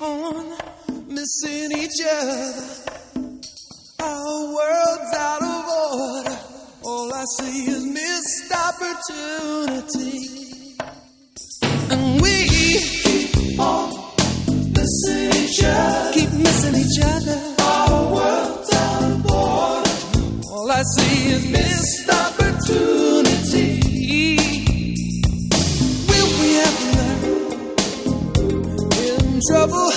on missing each other. Our world's out of order. All I see is missed opportunity. And we keep on missing each other. Keep missing each other. Our world's out of order. All I see is missed opportunity. Will we ever learn? In trouble,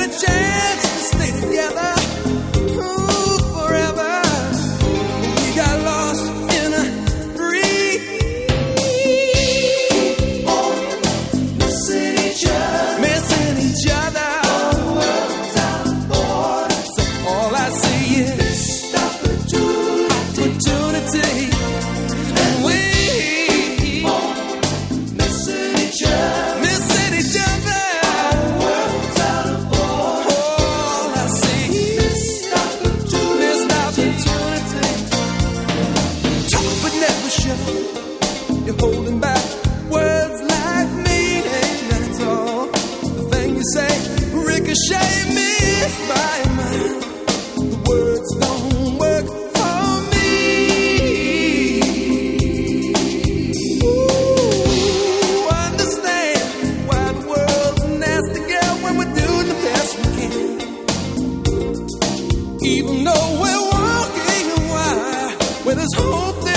a chance Even though we're walking a while where there's hope